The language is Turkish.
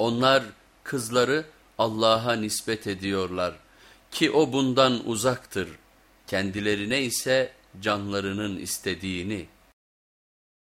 Onlar kızları Allah'a nispet ediyorlar ki o bundan uzaktır. Kendilerine ise canlarının istediğini